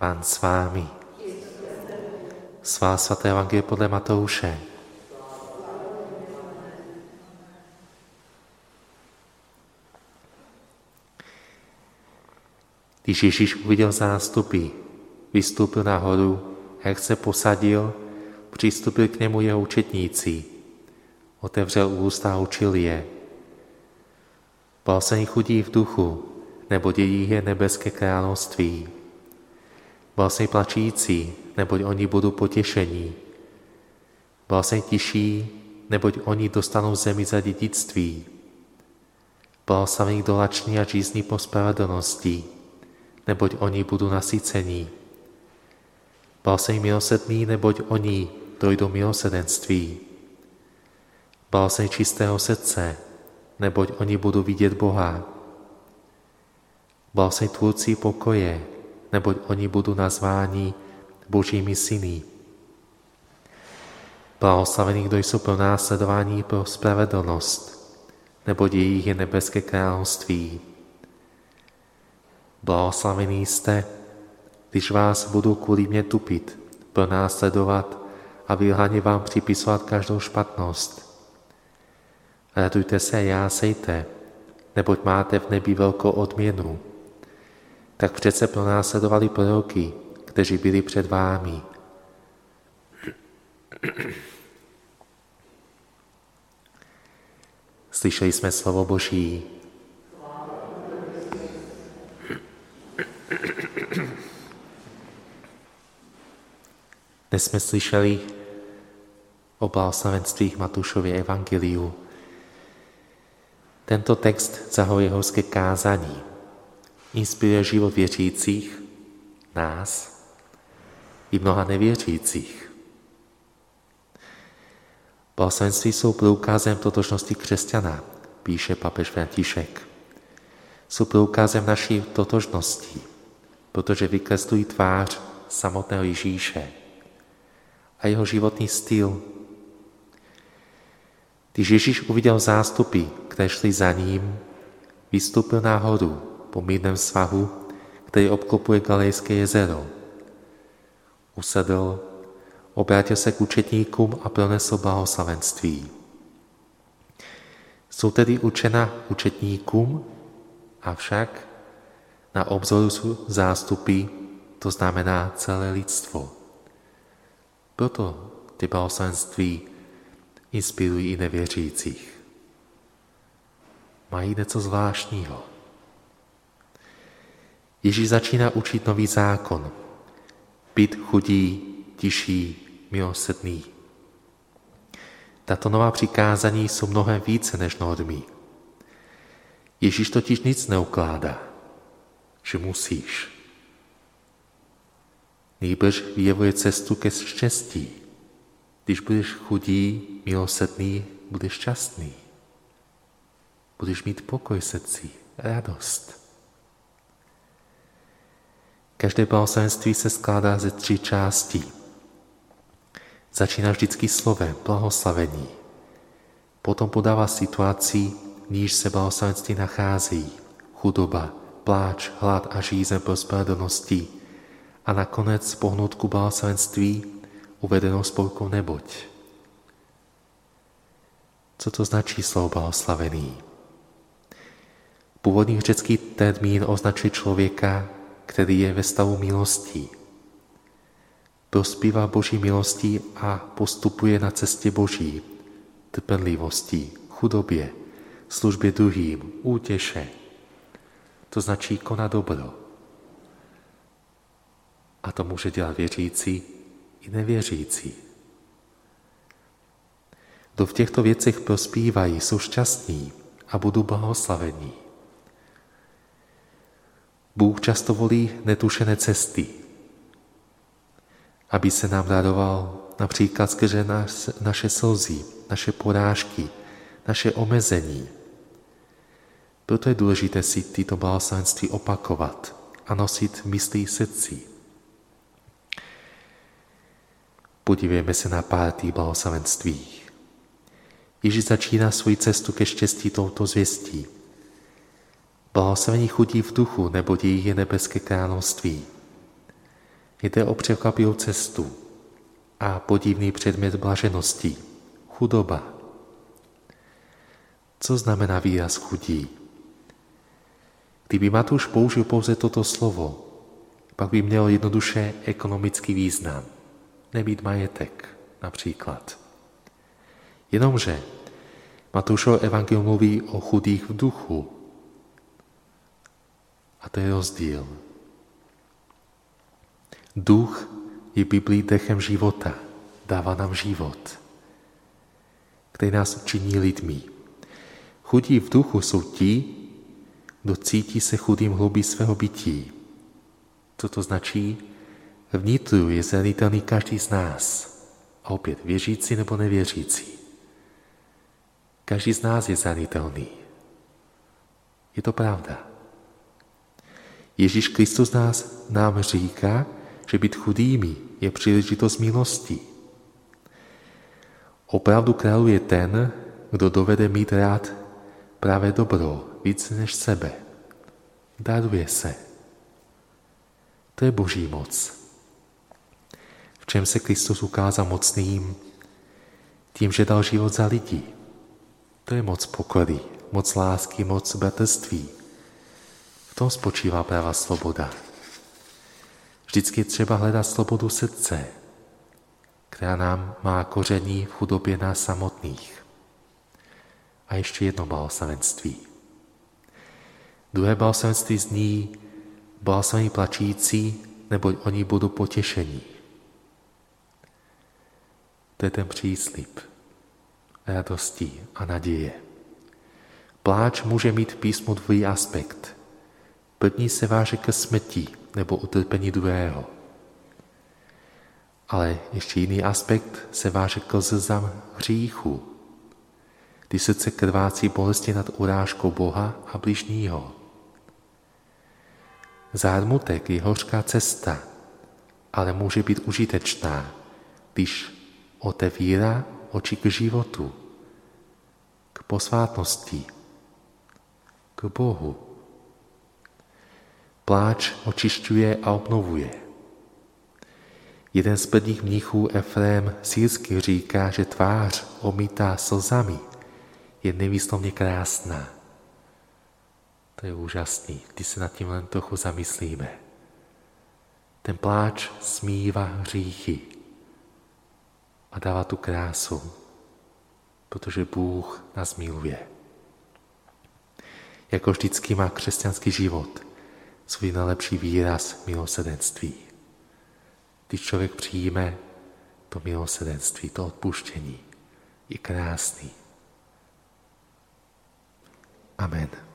Pán s vámi. Svá svaté evangelie podle Matouše. Když Ježíš uviděl zástupy, vystoupil nahoru jak se posadil, přistupil k němu jeho učetníci. Otevřel ústa a učil je. Blahosení chudí v duchu, nebo dějí je nebeské království. Blahosení plačící, neboť oni budou potěšení. Blahosení tiší, neboť oni dostanou zemi za dědictví. Blahoslavení dolační a žízní po spravedlnosti, neboť oni budou nasycení. Blahosení milosrdný, neboť oni dojdou milosedenství. Blahosení čistého srdce, neboť oni budou vidět Boha. Blahosení tvůrci pokoje, neboť oni budou nazváni božími syny. Blahoslavení, kdo jsou pro následování pro spravedlnost, neboť jejich je nebeské království. Blahoslavení jste, když vás budou kvůli mě tupit, pronásledovat a vylhaně vám připisovat každou špatnost. Radujte se a jásejte, neboť máte v nebi velkou odměnu. Tak přece pronásledovali proroky, kteří byli před vámi. Slyšeli jsme slovo Boží. Dnes jsme slyšeli o blahoslavenstvích Matušově evangeliu. Tento text zahojuje horské kázání. Inspiruje život věřících, nás i mnoha nevěřících. Blahoslavenství jsou průkazem totožnosti křesťana, píše papež František. Jsou průkazem naší totožnosti, protože vykreslují tvář samotného Ježíše a jeho životní styl. Když Ježíš uviděl zástupy, které šly za ním, vystoupil nahoru po mírném svahu, který obklopuje Galejské jezero. Usedl, obrátil se k učetníkům a pronesl blahoslavenství. Jsou tedy učena učetníkům, avšak na obzoru jsou zástupy, to znamená celé lidstvo. Proto ty blahoslavenství inspirují i nevěřících. Mají něco zvláštního. Ježíš začíná učit nový zákon. Být chudí, tiší, milosrdný. Tato nová přikázání jsou mnohem více než normy. Ježíš totiž nic neukládá, že musíš. Nejbrž vyjevuje cestu ke štěstí. Když budeš chudý, milosrdný, budeš šťastný. Budeš mít pokoj srdci, radost. Každé blahoslavenství se skládá ze tří částí. Začíná vždycky slovem blahoslavení. Potom podává situaci, v níž se blahoslavenství nachází. Chudoba, pláč, hlad a žízeň pro spravedlnosti, a nakonec pohnutku blahoslavenství uvedenou spolkou neboť. Co to značí slovo blahoslavený? Původní řecký termín označuje člověka, který je ve stavu milosti. Prospívá Boží milostí a postupuje na cestě Boží, trpenlivostí, chudobě, službě druhým, útěše. To značí konat dobro. A to může dělat věřící i nevěřící. Kdo v těchto věcech prospívají, jsou šťastní a budou blahoslavení. Bůh často volí netušené cesty, aby se nám daroval například skrze naše slzy, naše porážky, naše omezení. Proto je důležité si tyto blahoslavenství opakovat a nosit myslí srdci. Podívejme se na pár tých blahoslavenství. Ježíš začíná svoji cestu ke štěstí touto zvěstí. Blahoslavení chudí v duchu, nebo jejich je nebeské království. Jde o překvapivou cestu a podivný předmět blaženosti, chudoba. Co znamená výraz chudí? Kdyby Matúš použil pouze toto slovo, pak by mělo jednoduše ekonomický význam. Nebýt majetek, například. Jenomže Matúšovo evangelium mluví o chudých v duchu. A to je rozdíl. Duch je Biblii dechem života. Dává nám život, který nás činí lidmi. Chudí v duchu jsou ti, kdo cítí se chudým hlubí svého bytí. Co to značí? Vnitru je zranitelný každý z nás. A opět věřící nebo nevěřící. Každý z nás je zranitelný. Je to pravda. Ježíš Kristus nás nám říká, že být chudými je příležitost milosti. Opravdu králuje ten, kdo dovede mít rád právě dobro víc než sebe. Daruje se. To je boží moc. V čem se Kristus ukázal mocným? Tím, že dal život za lidi. To je moc pokory, moc lásky, moc bratrství. V tom spočívá práva svoboda. Vždycky je třeba hledat slobodu srdce, která nám má koření v chudobě nás samotných. A ještě jedno blahoslavenství. Druhé blahoslavenství zní blahoslavení plačící, neboť oni budou potěšení. To je ten příslip radosti a naděje. Pláč může mít písmu dvojí aspekt. První se váže ke smrti nebo utrpení druhého. Ale ještě jiný aspekt se váže k zrzám hříchu, kdy srdce krvácí bolesti nad urážkou Boha a bližního. Zármutek je hořká cesta, ale může být užitečná, když otevírá oči k životu, k posvátnosti, k Bohu. Pláč očišťuje a obnovuje. Jeden z prvních mnichů Efrém Sýrsky říká, že tvář omítá slzami je nevýslovně krásná. To je úžasný, když se nad tím len trochu zamyslíme. Ten pláč smívá hříchy a dává tu krásu, protože Bůh nás miluje. Jako vždycky má křesťanský život svůj nejlepší výraz milosedenství. Když člověk přijme to milosedenství, to odpuštění, je krásný. Amen.